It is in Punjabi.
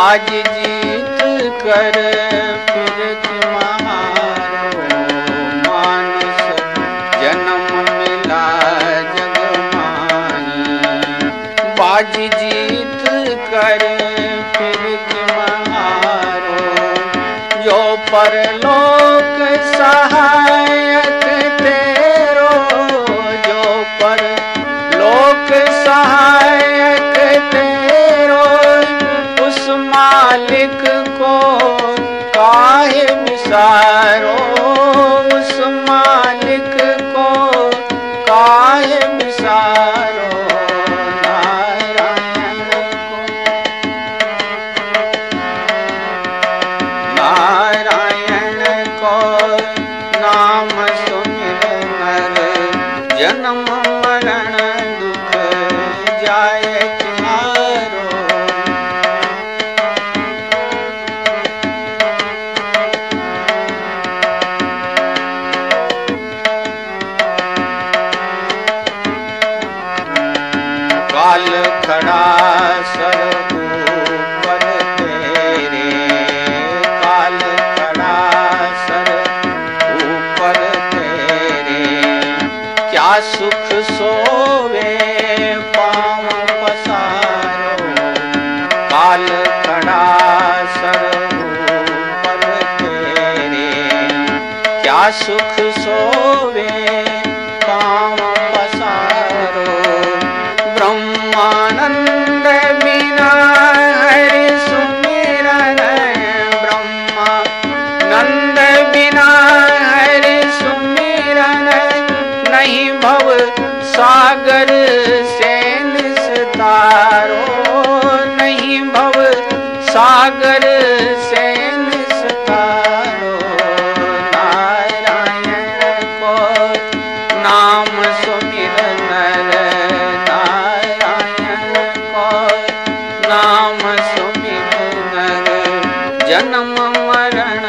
ਅਜ ਜੀਤ ਕਰ, ਫਿਰਤ ਮਹਾਰੋ ਮਾਨਸ ਜਨਮ ਮਿਲਾ ਜਗ ਮਾਹੀ ਬਾਜ ਜੀਤ ਕਰ, ਫਿਰਤ ਮਹਾਰੋ ਜੋ ਪਰਲੋਕ ਸਹਾਇਕ ਤੇਰੋ, ਜੋ ਪਰ ਲੋਕ ਸਹਾਇਕ ਤੇਰੋ। मालिक को काहे विसारो उस मालिक को काहे विसारो नारायण को नारायण को नाम ਕਾਲ ਖੜਾ ਸਰਬ ਉਪਰ ਤੇਰੇ ਕਾਲ ਖੜਾ ਸਰਬ ਉਪਰ ਤੇਰੇ ਕਿਆ ਸੁਖ ਸੋਵੇ ਪਾਉ ਪਸਾਰੋ ਕਾਲ ਖੜਾ ਸਰਬ ਉਪਰ ਤੇਰੇ ਕਿਆ ਸੁਖ ਸੋਵੇ ਸਤਾਰੋ ਨਹੀਂ ਭਵ ਸਾਗਰ ਸੈਨ ਸਤਾਰੋ ਨਾਰਾਇਣ ਕੋ ਨਾਮ ਸੁਮਿਰਨ ਨਾਰਾਇਣ ਕੋ ਨਾਮ ਸੁਮਿਰਨ ਜਨਮ ਮਰਨ